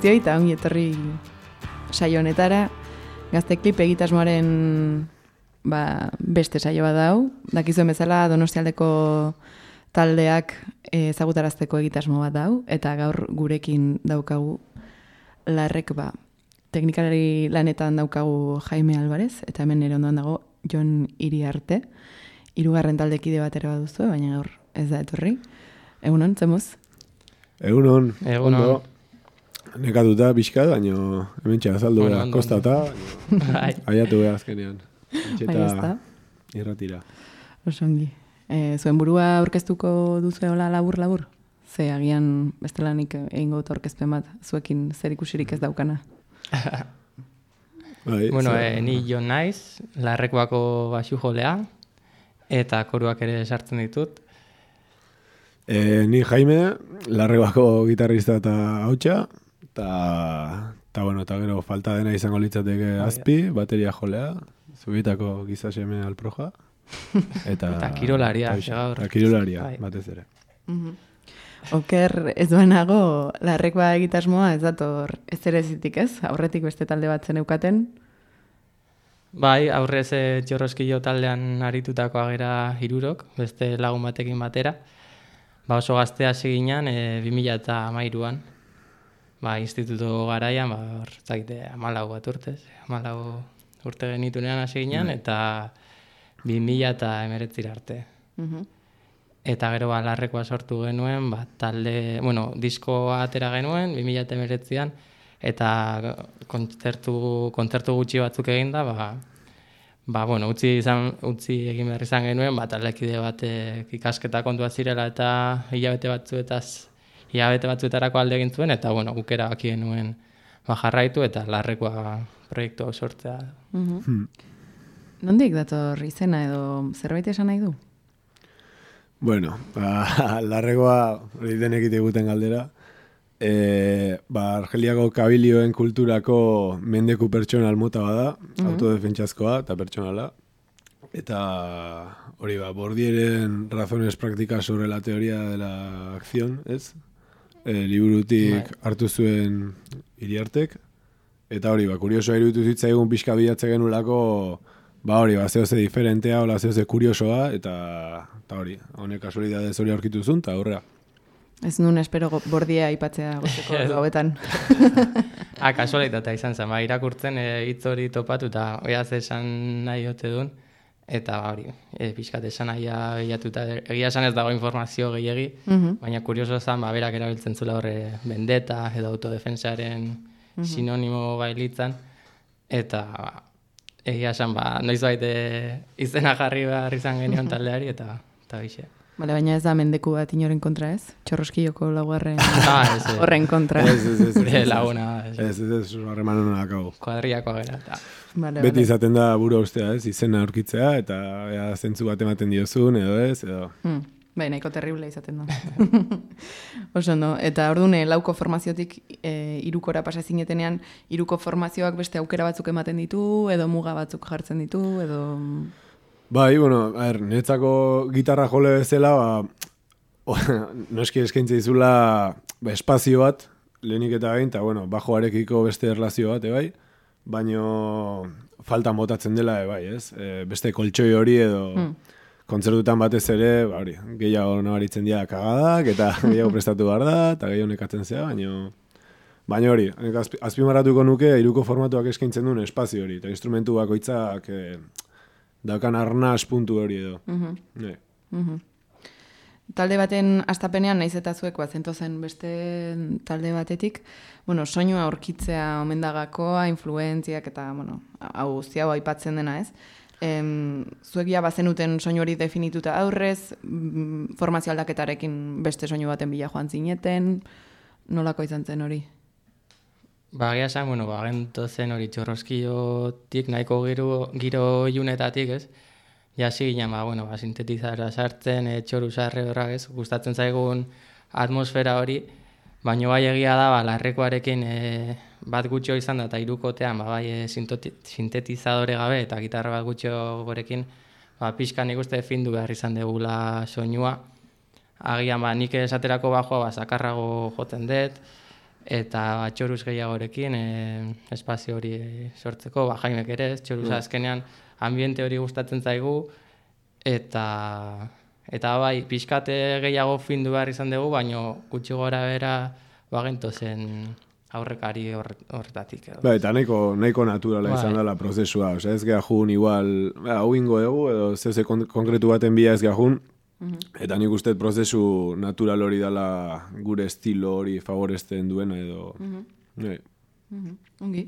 guztioi eta ongi etorri saio honetara. Gazte klip egitasmoaren ba, beste saio bat dau. Dakizuen bezala donostialdeko taldeak ezagutarazteko egitasmo bat dau. Eta gaur gurekin daukagu larrek ba, teknikalari lanetan daukagu Jaime Alvarez. Eta hemen nire ondoan dago Jon Iriarte. Hirugarren taldekide bat ere baduzu, baina gaur ez da etorri. Egunon, zemuz? Egunon, Egunon. ondo. Nekatuta pixka, baina hemen txea azaldu Bueno, behar ondo, kostata, Bai. aiatu behar azkenean. Bai, ez da. irratira. Osongi. E, zuen burua aurkeztuko duzu hola labur-labur? Ze agian bestelanik egingo dut aurkezpen bat zuekin zer ikusirik ez daukana. Bai, Bueno, eh, ni Jon naiz, larrekoako basu jolea, eta koruak ere sartzen ditut. Eh, ni Jaime, larrebako gitarrista eta hautsa, eta, eta, bueno, eta gero falta dena izango litzateke azpi, bateria jolea, zubitako gizaseme alproja, eta... Eta kirolaria, gaur. Eta kirolaria, Bai. batez ere. Oker ez duenago larrekoa egitasmoa ez dator ez ere zitik ez? Aurretik beste talde bat zen eukaten. Bai, aurrez eh, txorroskillo taldean aritutako agera hirurok, beste lagun batekin batera. Ba oso gaztea hasi ginen, e, 2000 eta amairuan. Ba, instituto garaian, ba, hor, zaite, amalau bat urtez. Amalau urte genitunean hasi ginen, eta 2000 eta emeretzira arte. Mhm. Eta gero ba, larrekoa sortu genuen, ba, talde, bueno, diskoa atera genuen, 2019an, eta kontzertu, kontzertu gutxi batzuk eginda, ba, ba, bueno, utzi, izan, utzi egin behar izan genuen, ba, taldekide batek ikasketa kontua zirela eta hilabete batzuetaz, hilabete batzuetarako alde egin zuen, eta, bueno, guk erabaki genuen ba, jarraitu eta larrekoa proiektu hau sortzea. Mhm. Hmm. Nondik dator izena edo zerbait esan nahi du? Bueno, ba, larregoa hori denek egiten galdera. E, ba, Argeliako kabilioen kulturako mendeku pertsonal mota bada, autodefentsaskoa eta pertsonala. Eta hori ba, bordieren razones prácticas sobre la teoría de la acción, ez? E, liburutik hartu zuen iriartek. Eta hori, ba, kuriosoa iruditu zitzaigun pixka bilatze genulako, ba hori, ba, zehoze diferentea, hola zehoze kuriosoa, eta, eta hori, honek kasualidadez hori aurkitu zuen, eta aurrea. Ez nun espero bordia aipatzea gozeko gauetan. Ah, kasualitatea izan zen, ba, irakurtzen e, hitz hori topatu eta oiaz esan nahi ote duen, eta ba, hori, e, pixkat esan nahia bilatuta, egia esan ez dago informazio gehiegi, Mhm. baina kurioso zen, ba, berak erabiltzen zula horre bendeta edo autodefensaren sinonimo bailitzan, eta ba, egia esan, ba, noiz baite izena jarri behar izan genion taldeari, eta eta bixe. Bale, baina ez da mendeku bat inoren kontra ez? Txorroskilloko laugarren Ah, ez, ez. horren kontra. Ez, ez, ez, Gure laguna, ez, ez, ez, ez, harreman hona dakau. kuadriakoa gara, Vale, Beti izaten da buru ustea, ez, izena aurkitzea, eta ea, zentzu bat ematen diozun, edo ez, edo... Hmm. Bai, nahiko terrible izaten da. Oso no, eta ordune lauko formaziotik e, irukora pasa zinetenean, iruko formazioak beste aukera batzuk ematen ditu, edo muga batzuk jartzen ditu, edo... Bai, bueno, a ver, netzako gitarra jole bezala, ba, noski eskaintza izula ba, espazio bat, lehenik eta behin, eta bueno, bajoarekiko beste erlazio bat, ebai, baino faltan botatzen dela, ebai, ez? E, beste koltsoi hori edo Hmm. kontzertutan batez ere, ba, hori, gehiago nabaritzen dira kagadak, eta gehiago prestatu behar da, eta gehiago nekatzen zea, baino... Baina hori, azpimarratuko nuke iruko formatuak eskaintzen duen espazio hori, eta instrumentu bakoitzak eh, daukan arnaz puntu hori edo. Mhm. Ne. Mhm. Talde baten astapenean naiz eta zuek bat zen beste talde batetik, bueno, soinua aurkitzea omendagakoa, influentziak eta, bueno, hau guzti hau aipatzen dena, ez? Em, zuek ja bazenuten soinu hori definituta aurrez, mm, formazio aldaketarekin beste soinu baten bila joan zineten, nolako izan zen hori? Ba, egia esan, bueno, ba, gento zen hori txorroskiotik nahiko giro, giro ilunetatik, ez? Ja, hasi ginen, ba, bueno, ba, sintetizara sartzen, e, txoru sarre horrak, ez? Gustatzen zaigun atmosfera hori, baino bai egia da, ba, larrekoarekin e, bat gutxo izan da, eta irukotean, ba, bai, e, sintetizadore gabe, eta gitarra bat gutxo gorekin, ba, pixka nik uste findu behar izan degula soinua. Agian, ba, nik esaterako bajoa, ba, sakarrago joten dut, eta txoruz gehiagorekin e, espazio hori sortzeko, ba, jaimek ere, txoruz azkenean ambiente hori gustatzen zaigu, eta eta bai, pixkate gehiago findu behar izan dugu, baino gutxi gora bera bagento zen aurrekari horretatik. Edo. Ba, eta nahiko, nahiko naturala bai. izan dela prozesua, osea, ez geha jun igual, ba, hau ingo dugu, edo zeuze konkretu baten bia ez geha jun, mhm. Eta nik uste prozesu natural hori dela gure estilo hori favoresten duena edo... Mm -hmm. Ongi.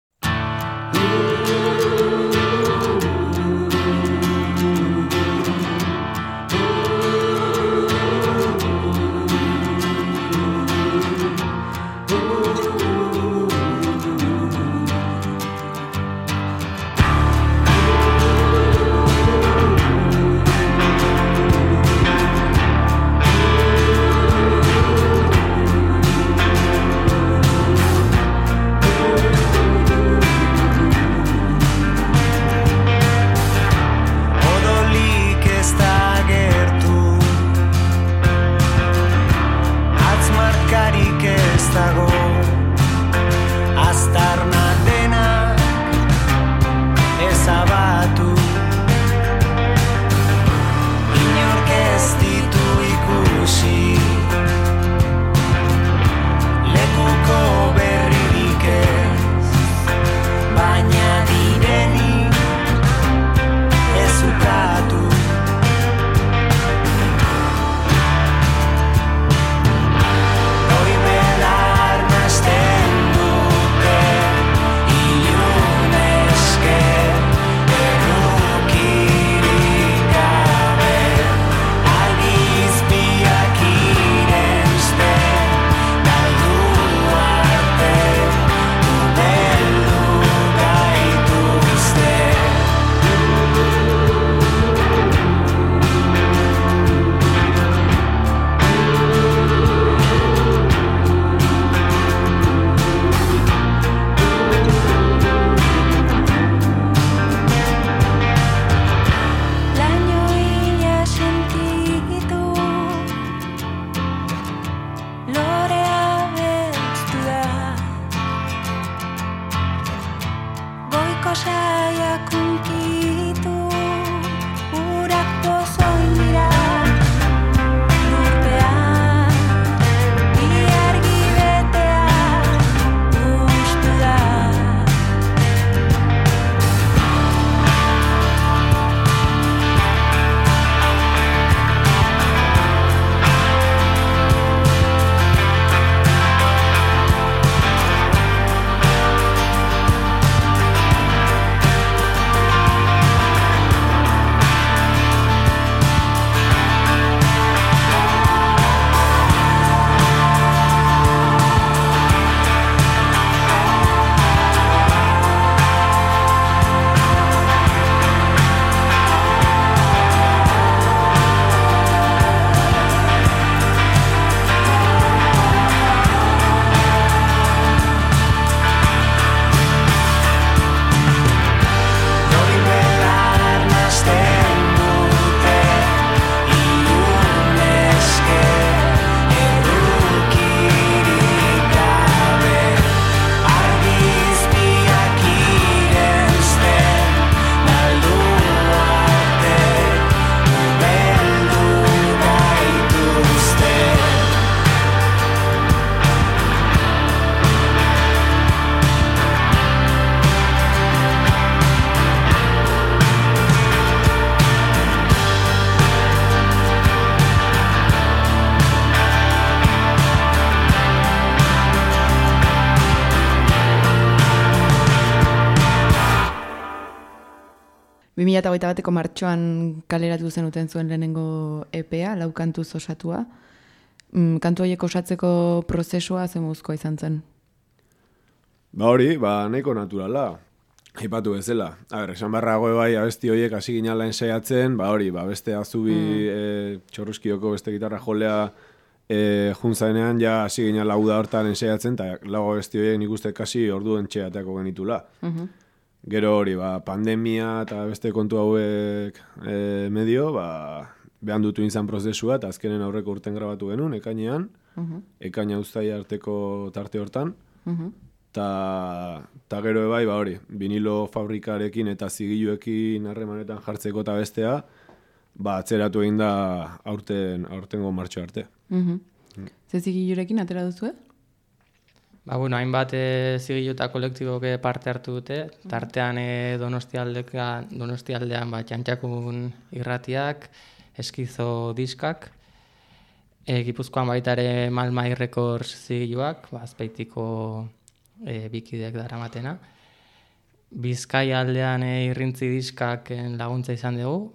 Eta hogeita bateko martxoan kaleratu zen uten zuen lehenengo EPA, lau kantu osatua. Mm, kantu horiek osatzeko prozesua zemuzkoa izan zen? Ba hori, ba nahiko naturala. Ipatu bezala. A ber, esan barra goe bai, abesti horiek hasi ginala ensaiatzen, ba hori, ba beste azubi mm. e, txorruzkioko beste gitarra jolea e, juntzaenean ja hasi ginala uda hortan ensaiatzen, eta lago abesti horiek nik uste kasi ordu entxeateako genitula. Mm Gero hori, ba, pandemia eta beste kontu hauek e, medio, ba, behan dutu izan prozesua, eta azkenen aurreko urten grabatu genuen, ekainean, Mhm. ekaina uztai arteko tarte hortan, Mhm. Ta, ta gero ebai, ba hori, vinilo fabrikarekin eta zigiluekin harremanetan jartzeko eta bestea, ba atzeratu egin da aurten, aurtengo martxo arte. Mhm. Ze zigilurekin atera duzu, eh? Ba, bueno, hainbat e, zigilu eta kolektiboke parte hartu dute, tartean e, donostialdeka, donostialdean ba, txantxakun irratiak, eskizo diskak, e, Gipuzkoan baita ere Malmai Records zigiluak, ba, azpeitiko e, bikidek daramatena. Bizkai aldean e, irrintzi diskak laguntza izan dugu,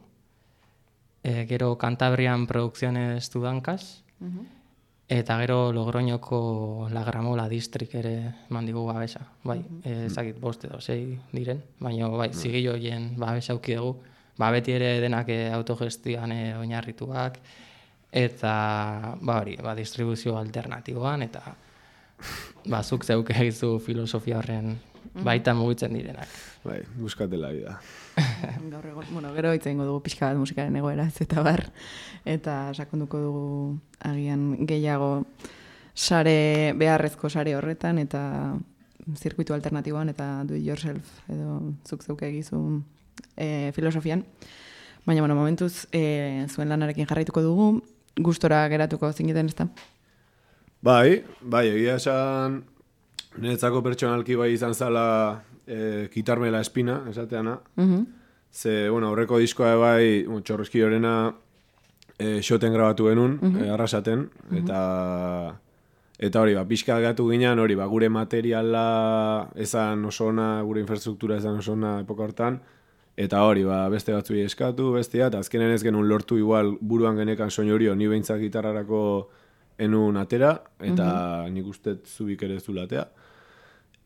e, gero Cantabrian Producciones Tudankas, Eta gero Logroñoko La Gramola distrik ere eman digu babesa. Bai, eh, ezakit bost edo sei diren, baina bai, zigilo hien babesa auki dugu. Ba, beti ere denak eh, autogestioan eh, oinarrituak, eta ba hori, ba, distribuzio alternatiboan, eta ba, zuk zeuk egizu filosofia horren baita mugitzen direnak. Bai, buskatela vida. Gaur egon, bueno, gero hitz egingo dugu pixka bat musikaren egoera ez eta bar, eta sakonduko dugu agian gehiago sare, beharrezko sare horretan, eta zirkuitu alternatiboan, eta do it yourself, edo zuk zeuke egizu e, filosofian. Baina, bueno, momentuz, e, zuen lanarekin jarraituko dugu, gustora geratuko zineten ez da? Bai, bai, egia esan niretzako pertsonalki bai izan zala e, kitarme la espina, esateana. Mhm. Ze, bueno, aurreko diskoa bai, bueno, txorroski horrena e, xoten grabatu genuen, e, arrasaten, eta eta hori, ba, pixka gatu ginen, hori, ba, gure materiala ezan oso ona, gure infrastruktura ezan oso ona epoka hortan, eta hori, ba, beste batzuei eskatu, bestea, eta azkenen ez genuen lortu igual buruan genekan soin hori, ni behintzak gitarrarako enun atera, eta nik uste zubik ere ez du latea.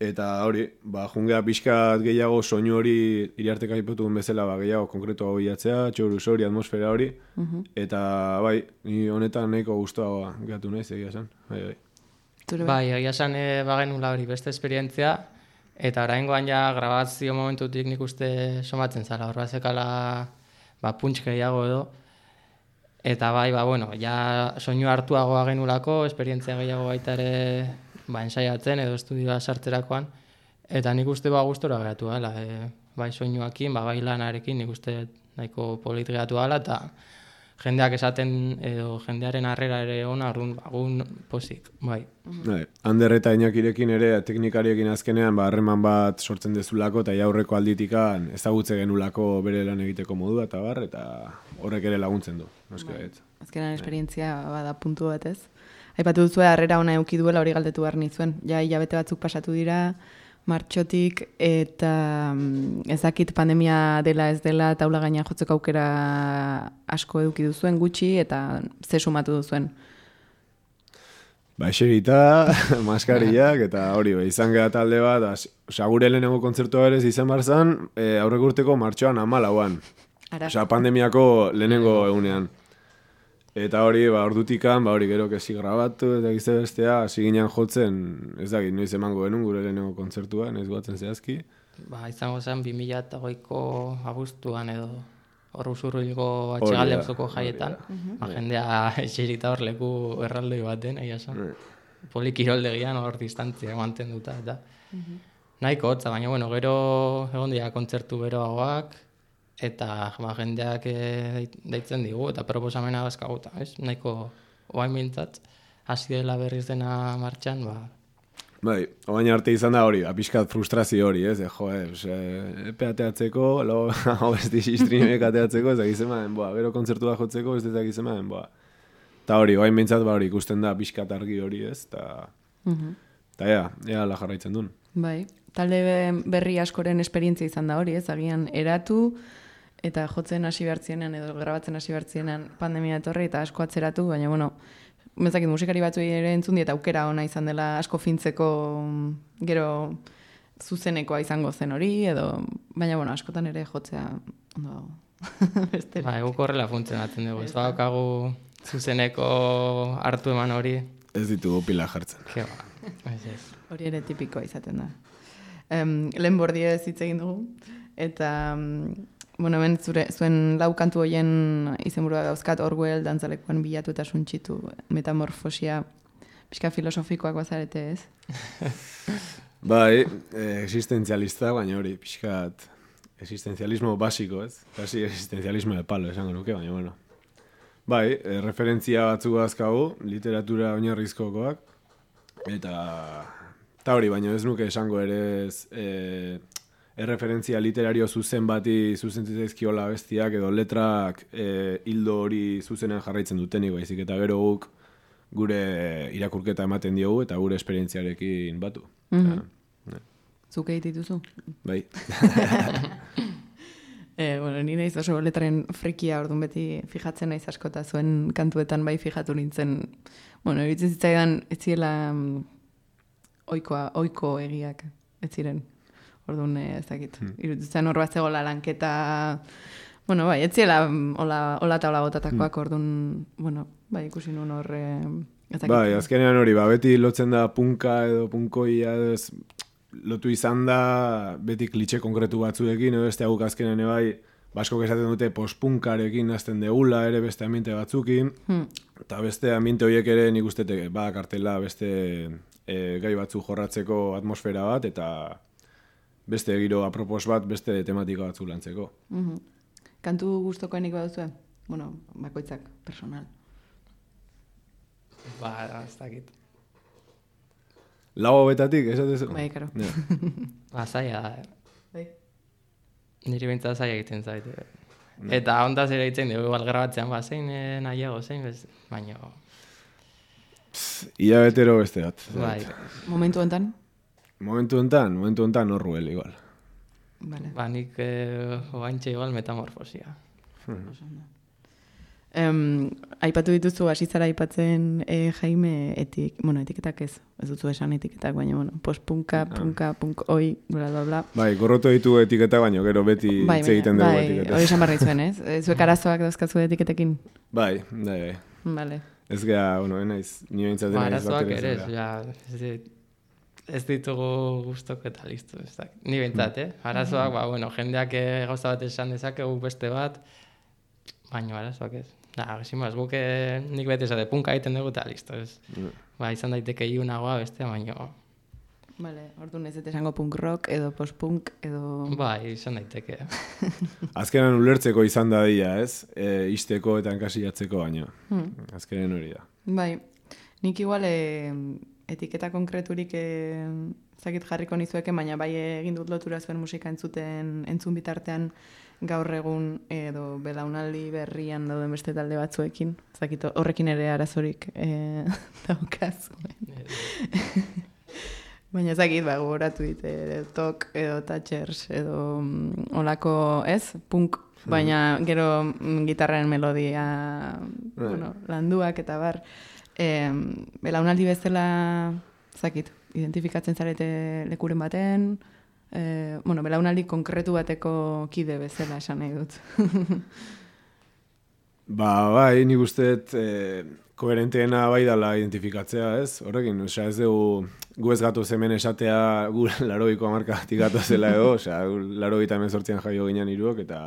Eta hori, ba, jungea pixkat gehiago soinu hori iriarteka ipatu duen bezala ba, gehiago konkretu hau bilatzea, txoruz hori, atmosfera hori, eta bai, ni honetan nahiko guztua gatu naiz egia esan. Bai, bai. Zure Bai, egia esan e, bagenula hori beste esperientzia, eta oraingoan ja grabazio momentutik nik uste somatzen zara, hor bazekala ba, punts gehiago edo, eta bai, ba, bueno, ja soinu hartuagoa genulako, esperientzia gehiago baita ere ba, ensaiatzen edo estudioa sartzerakoan, eta nik uste ba gustora geratu gala, e, bai soinuakin, ba, bai lanarekin, nik uste nahiko polit geratu gala, eta jendeak esaten edo jendearen harrera ere ona, arrun, bagun posik, bai. Bai, Ander eta Inakirekin ere teknikariekin azkenean ba harreman bat sortzen dezulako eta ja aurreko alditikan ezagutze genulako bere lan egiteko modua eta bar eta horrek ere laguntzen du. Noski baietz. Azkenan esperientzia bada puntu bat ez. Aipatu duzu harrera ona eduki duela hori galdetu behar nizuen. Ja, hilabete batzuk pasatu dira, martxotik eta mm, ez dakit pandemia dela ez dela taula gaina jotzeko aukera asko eduki duzuen gutxi eta ze sumatu duzuen. Ba, eserita, maskariak, eta hori, ba, izan gara talde bat, az, osea, gure lehenengo kontzertua ere izan barzan, e, aurreko urteko martxoan amalauan. Osea, pandemiako lehenengo egunean. Eta hori, ba, ordutikan, ba, hori gero kesi grabatu, eta gize bestea, hasi ginen jotzen, ez dakit, noiz emango genuen gure lehenengo kontzertua, noiz guatzen zehazki. Ba, izango zen 2008ko abuztuan edo hor usurruilgo atxegalde da, auzoko hori jaietan. Ba, jendea eserita hor leku erraldoi baten, egia esan. Polikiroldegian hor distantzia mantenduta eta nahiko hotza, baina bueno, gero egon dira kontzertu beroagoak eta ba, jendeak eh, deit- deitzen digu eta proposamena bazkaguta, ez? Nahiko oain bintzat, hasi dela berriz dena martxan, ba, Bai, oain arte izan da hori, apiskat frustrazio hori, ez, e, jo, ez, epe ateatzeko, lo, hau besti streamek ateatzeko, ez dakizemaen, boa, gero kontzertu da jotzeko, ez dakizemaen, boa. Ta hori, oain bintzat, ba hori, ikusten da apiskat argi hori, ez, ta, Mhm. ta ea, ea la jarraitzen duen. Bai, talde be- berri askoren esperientzia izan da hori, ez, agian eratu, eta jotzen hasi behartzienan edo grabatzen hasi behartzienan pandemia etorri eta asko atzeratu, baina bueno, bezakit musikari batzuei ere entzun diet aukera ona izan dela asko fintzeko mm, gero zuzenekoa izango zen hori, edo, baina bueno, askotan ere jotzea ondo dago. Beste. ba, eguk horrela funtzionatzen dugu. Ez badaukagu zuzeneko hartu eman hori, Ez ditugu pila jartzen. ke ba, ez ez. Hori ere tipikoa izaten da. Um, lehen bordia ez hitz egin dugu, eta, mm, bueno, hemen zure, zuen lau kantu hoien izenburua dauzkat Orwell, dantzalekuan bilatu eta suntxitu, metamorfosia, pixka filosofikoak bazarete ez? Bai, eh, existenzialista, baina hori, pixkat, existenzialismo basiko, ez? Kasi existenzialismo de palo, esango nuke, baina bueno. Bai, eh, referentzia batzuk azkagu, literatura oinarrizkokoak, eta, eta hori, baina ez nuke esango ere ez, eh, erreferentzia literario zuzen bati zuzen zitzaizkiola bestiak edo letrak e, hildo hori zuzenean jarraitzen dutenik baizik eta gero guk gure irakurketa ematen diogu eta gure esperientziarekin batu. Mm -hmm. Zuk dituzu? Bai. e, bueno, ni naiz oso letren frikia ordun beti fijatzen naiz askota zuen kantuetan bai fijatu nintzen. Bueno, iritzen zitzaidan ez ziela mm, oikoa, oiko egiak, ez ziren. Orduan, eh, ez dakit. Hmm. Irututzen hor bat zegoela lanketa... Bueno, bai, ez ziela mm, hola, hola eta hola botatakoak, hmm. orduan, bueno, bai, ikusi nun hor... Eh, bai, azkenean hori, ba, beti lotzen da punka edo punkoia edo ez, lotu izan da beti klitxe konkretu batzuekin, edo beste guk azkenean bai, basko esaten dute postpunkarekin hasten deula ere beste ambiente batzukin, hmm. eta beste ambiente horiek ere nik uste ba, kartela beste e, gai batzu jorratzeko atmosfera bat, eta beste giro apropos bat, beste tematika batzu lantzeko. Mm -hmm. Kantu guztokoenik baduzu? Bueno, bakoitzak, personal. Ba, ez dakit. Lau betatik, ez dut Bai, karo. ba, zaila da. Bai. Niri bintza zaila egiten zaite. Mm. Eta ondaz ere egiten dugu, igual grabatzean, ba, zein eh, nahiago, zein, bez, baina... Ia betero beste bat. Bai. Momentu enten? Momentu enten, momentu enten horruel, igual. Vale. Ba, nik eh, oaintxe igual metamorfosia. Hmm. Um, aipatu dituzu, asizara aipatzen eh, Jaime etik, bueno, etiketak ez, ez dutzu esan etiketak, baina, bueno, postpunka, ah. punka, punk, oi, bla, bla, bla. Bai, gorroto ditu etiketak, baina, gero beti bai, egiten dugu bai, etiketak. Hori esan barri zuen, ez? Zuek arazoak dauzkatzu etiketekin? Bai, bai, bai. Vale. Ez gara, bueno, enaiz, nio entzaten ba, arazoak ere, ja, ez ez ditugu gustok eta listo. Ez da. Ni bentzat, eh? Arazoak, ba, bueno, jendeak eh, gauza bat esan dezakegu beste bat, baina arazoak ez. Da, gizimaz, guke nik beti esate punka egiten dugu eta listo. Ez. Ba, izan daiteke iunagoa beste, baina... Vale, ordu ez esango punk rock edo post-punk edo... Bai, izan daiteke. Azkenan ulertzeko izan da dia, ez? E, isteko eta enkasiatzeko baino. Hmm. Azkenan hori da. Bai, nik igual... E, etiketa konkreturik e, zakit jarriko nizueke, baina bai egin dut lotura zuen musika entzuten entzun bitartean gaur egun edo belaunaldi berrian dauden beste talde batzuekin. Zakit horrekin ere arazorik e, daukazuen. baina zakit, ba, gogoratu dit, e, tok edo touchers edo mm, olako, ez, punk, baina gero mm, gitarren melodia bai. bueno, landuak eta bar e, belaunaldi bezala, zakit, identifikatzen zarete lekuren baten, e, bueno, belaunaldi konkretu bateko kide bezala esan nahi dut. ba, bai, ni guztet, e, koherenteena bai dala identifikatzea, ez? Horrekin, osea, ez dugu, gu ez gatu zemen esatea, gu laroiko amarka batik gatu zela edo, osea, laro gita hemen sortzian jaio ginen iruok, eta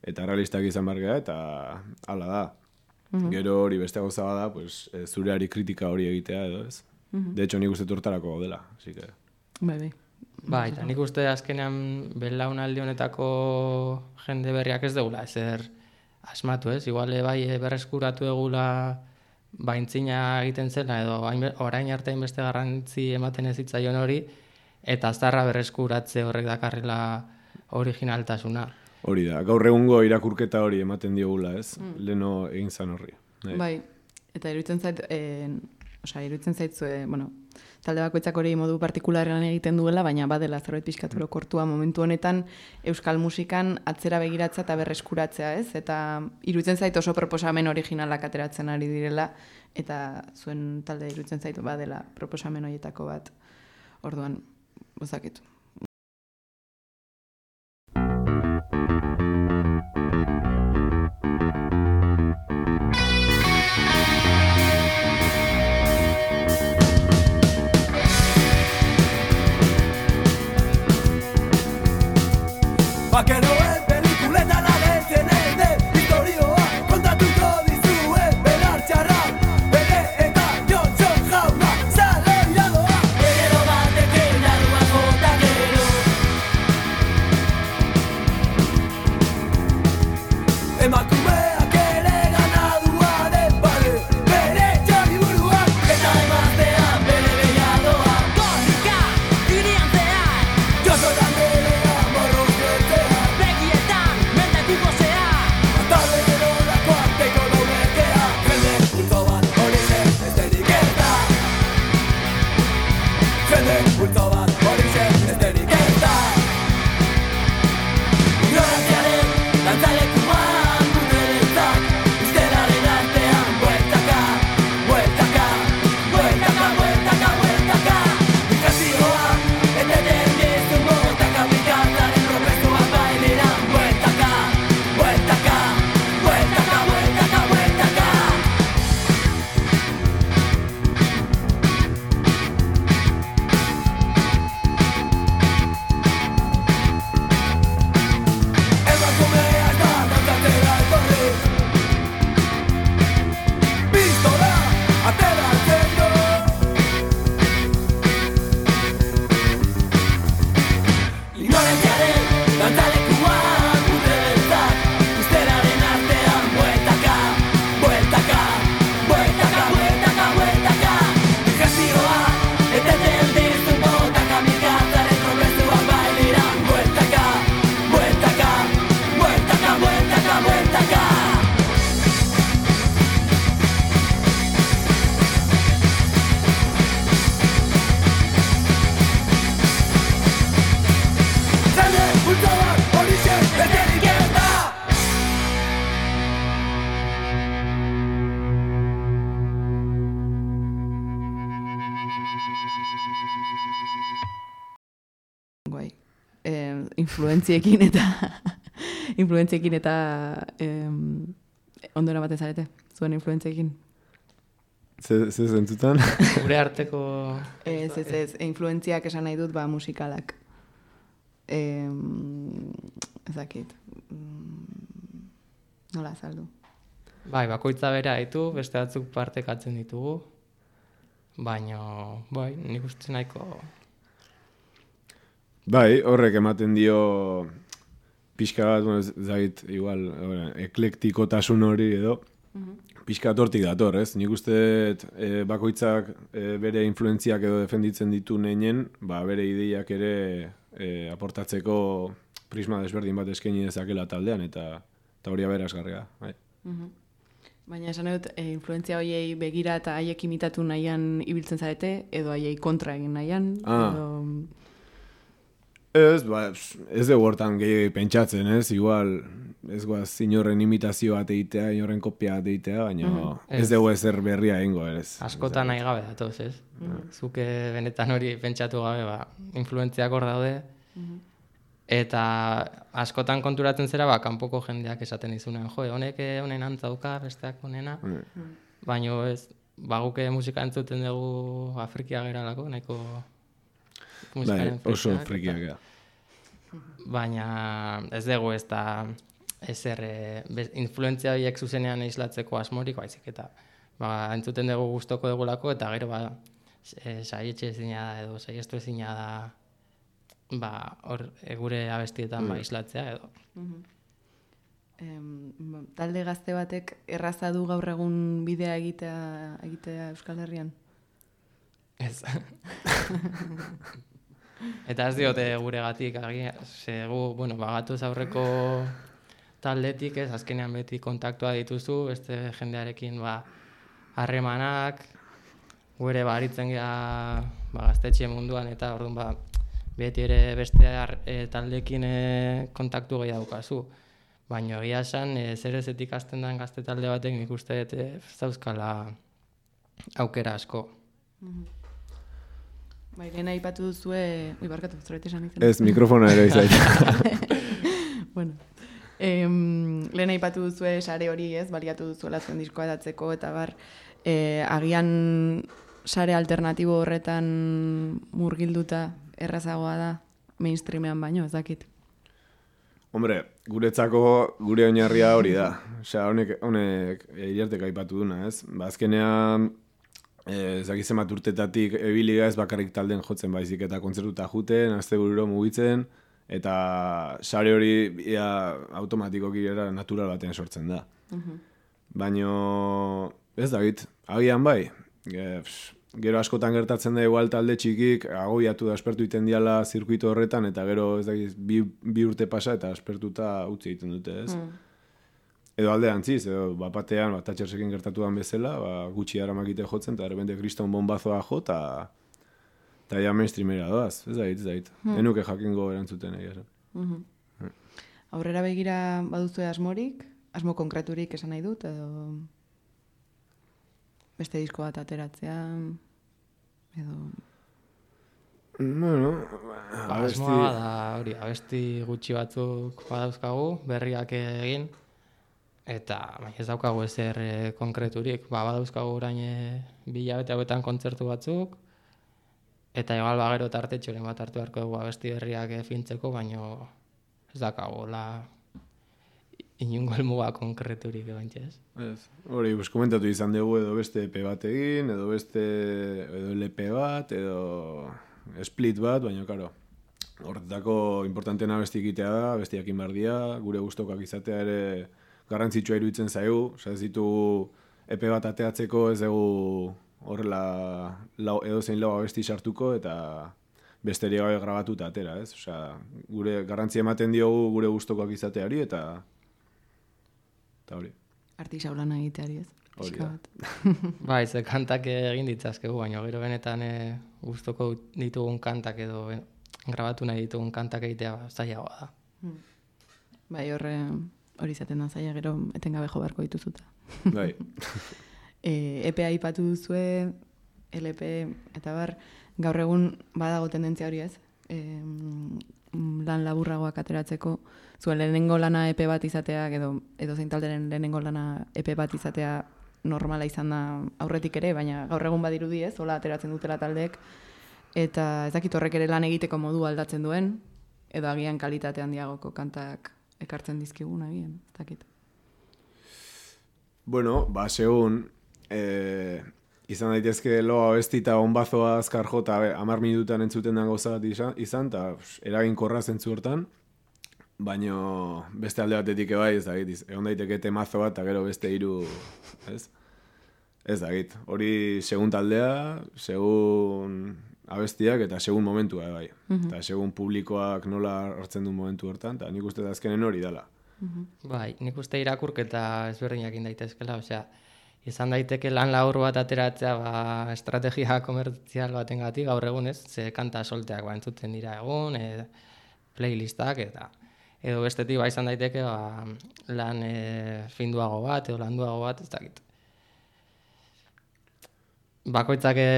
eta realistak izan bargea, eta hala da. -hmm. Gero hori beste gauza bada, pues, e, zureari kritika hori egitea edo ez. Mm De hecho, nik uste turtarako gaudela. Así que... Bai, bai. Ba, eta nik uste azkenean belaunaldi honetako jende berriak ez degula, ezer asmatu ez, igual bai eh, berreskuratu egula baintzina egiten zela edo orain arte beste garrantzi ematen ez zitzaion hori eta aztarra berreskuratze horrek dakarrela originaltasuna. Hori da, gaur egungo irakurketa hori ematen diogula, ez? Mm. Leno egin zan horri. Bai. bai, eta iruditzen zait, e, osea, iruditzen zait, zue, bueno, talde bakoitzak hori modu partikularrean egiten duela, baina badela zerbait pixkaturo kortua momentu honetan euskal musikan atzera begiratza eta berreskuratzea, ez? Eta iruditzen zait oso proposamen originalak ateratzen ari direla, eta zuen talde iruditzen zait badela proposamen horietako bat. Orduan, pa' que no influentziekin eta influentziekin eta em, ondo eramaten zarete, zuen influentziekin. Ze, ze zentzutan? Gure arteko... Ez, ez, ez, influentziak esan nahi dut, ba, musikalak. Em, ezakit. Mm, Nola azaldu. Bai, bakoitza bera ditu, beste batzuk partekatzen ditugu. Baina, bai, nik uste nahiko... Bai, horrek ematen dio pixka bat, bueno, ez dakit, igual, ora, eklektikotasun hori edo, pixka tortik dator, ez? Nik uste e, bakoitzak e, bere influentziak edo defenditzen ditu neinen, ba, bere ideiak ere e, aportatzeko prisma desberdin bat eskaini dezakela taldean, eta, eta hori aberazgarria. Bai. Baina esan dut, e, influentzia horiei begira eta haiek imitatu nahian ibiltzen zarete, edo haiei kontra egin nahian, Ah. edo... Ez, ba, ez dugu hortan gehi pentsatzen, ez? Igual, ez guaz inorren imitazio bat egitea, inorren kopia bat egitea, baina ez Ez. dugu ezer berria egingo, ez? Askotan nahi gabe datoz, ez? Zuke benetan hori pentsatu gabe, ba, influentziak hor daude. Eta askotan konturatzen zera, ba, kanpoko jendeak esaten dizunen, jo, honek eh, honen antzauka, besteak honena. Baina ez, ba, guke musika entzuten dugu Afrikia geralako, nahiko Bai, oso frikiak da. Baina ez dugu ez da ezer e, be- influentzia horiek zuzenean islatzeko asmorik baizik eta ba, entzuten dugu gustoko dugulako eta gero ba e, saietxe ezina da edo saiestu ezina da ba hor e, gure abestietan ba islatzea edo Em, ba, talde gazte batek erraza du gaur egun bidea egitea, egitea Euskal Herrian? ez eta ez diote guregatik agia ze gu bueno bagatuz aurreko taldetik ez azkenean beti kontaktua dituzu beste jendearekin ba harremanak gure baritzen gea ba, gaztetxe munduan eta orduan ba beti ere beste har- e, taldekin e, kontaktu gehi daukazu. Baina egia esan, e, zer ezetik hasten den gazte talde batek nik uste dut e, ez dauzkala aukera asko. Bai, lehen aipatu duzue... Ui, barkatu, zerbait esan izan. Ez, mikrofona ere izait. bueno. Em, lehen aipatu duzue sare hori, ez, baliatu duzuela zuen diskoa edatzeko, eta bar, e, agian sare alternatibo horretan murgilduta errazagoa da mainstreamean baino, ez dakit. Hombre, guretzako gure oinarria hori da. Osea, honek, honek iriartek aipatu duna, ez? Ba, azkenean, ez dakit zenbat urtetatik ebiliga ez bakarrik talden jotzen baizik eta kontzertuta juten, azte bururo mugitzen, eta sare hori ia, automatikoki era natural batean sortzen da. Baino, ez dakit, agian bai, e, pss, gero askotan gertatzen da igual talde txikik agoiatu da aspertu iten diala zirkuito horretan eta gero ez dakit bi, bi urte pasa eta aspertuta utzi egiten dute, ez? Edo alde antziz, edo bapatean, bat Thatchersekin gertatu den bezala, ba, gutxi aramakite jotzen, eta erbente kriston bombazoa jo, eta Eta ja mainstreamera doaz, ez da ez da Hmm. Enuke jakingo erantzuten egia esan. Mhm. Aurrera begira baduzu asmorik, asmo konkreturik esan nahi dut, edo beste disko bat ateratzea, edo... Bueno, Ba, asmoa da, hori, abesti gutxi batzuk badauzkagu, berriak egin, eta baina ez daukagu ezer eh, konkreturik, ba, badauzkagu orain eh, bi hilabete hauetan kontzertu batzuk, eta igual ba, gero tartetxoren bat hartu beharko dugu abesti berriak eh, fintzeko, baino ez daukagu, la inungo helmuga konkreturik ebantxe ez. Hori, pues, komentatu izan dugu edo beste EP bat egin, edo beste edo LP bat, edo split bat, baina, karo, horretako importanteena besti egitea da, bestiak inbardia, gure gustokak izatea ere garrantzitsua iruditzen zaigu, oza, ez ditu EP bat ateatzeko ez dugu horrela lau, edo zein lau abesti sartuko eta besteria gabe grabatuta atera, ez? Osea, gure garrantzi ematen diogu gure gustokoak izateari eta eta hori. Artisau lana egiteari ez? Hori da. Bai, ze kantak egin ditzazkegu, baina gero benetan e, gustoko ditugun kantak edo e, grabatu nahi ditugun kantak egitea zailagoa da. Bai, horre hori izaten da zaila gero etengabe jo beharko dituzuta. Bai. E, EPA aipatu duzue, LP, eta bar, gaur egun badago tendentzia hori ez? E, lan laburragoak ateratzeko, zuen lehenengo lana EP bat izatea, edo, edo zein talderen lehenengo lana EP bat izatea normala izan da aurretik ere, baina gaur egun badirudi ez, hola ateratzen dutela taldeek, eta ez dakit horrek ere lan egiteko modu aldatzen duen, edo agian kalitate handiagoko kantak ekartzen dizkigun agian, ez dakit. Bueno, ba, segun, eh, izan daitezke loa abesti eta onbazoa azkar jota amar minutan entzuten den gauza bat izan, eta pff, eraginkorra zentzu hortan, baino beste alde batetik ebai, ez dakit, egon daiteke temazo bat, eta gero beste hiru, ez? Ez dakit, hori segun taldea, segun abestiak eta segun momentua bai. Eta segun publikoak nola hartzen du momentu hortan, eta nik uste da azkenen hori dela. Bai, nik uste irakurketa ezberdinak egin daitezkela, osea, izan daiteke lan labur bat ateratzea ba, estrategia komertzial batengatik gaur egun ez, ze kanta solteak ba, entzuten dira egun, e, playlistak eta edo bestetik ba izan daiteke ba, lan e, finduago bat edo landuago bat, ez dakit. Bakoitzak e,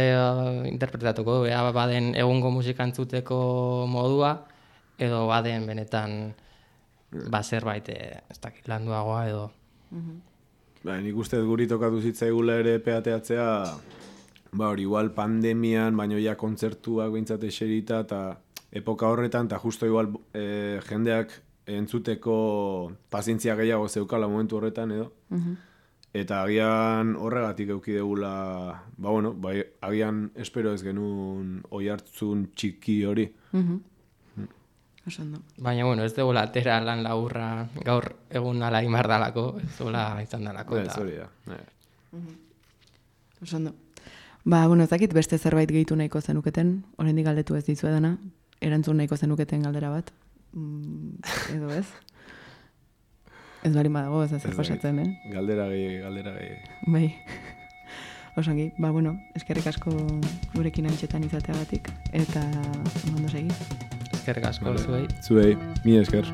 interpretatuko du, ea baden egungo musika entzuteko modua, edo baden benetan ba zerbait e, ez dakit landuagoa edo. Ba, nik uste dut guri tokatu zitzaigula ere peateatzea, ba, hori igual pandemian, baino ja kontzertuak behintzat eserita, eta epoka horretan, eta justo igual e, jendeak entzuteko pazientzia gehiago zeukala momentu horretan edo. Eta agian horregatik euki degula, ba bueno, bai, agian espero ez genuen oi hartzun txiki hori. Oso ondo. Baina, bueno, ez dugu atera lan laburra gaur egun ala imar dalako, ez duela izan dalako. Ez hori da. Oso ondo. Ba, bueno, ez dakit beste zerbait gehitu nahiko zenuketen, oraindik galdetu ez dizuedana, erantzun nahiko zenuketen galdera bat. Mm, edo ez? Ez bari badago, ez Ez pasatzen, eh? Galdera gehi, galdera gehi. Bai. Osongi, ba, bueno, eskerrik asko gurekin antxetan izateagatik, eta ondo segi. Eskerrik asko zuei. Zuei, mi esker.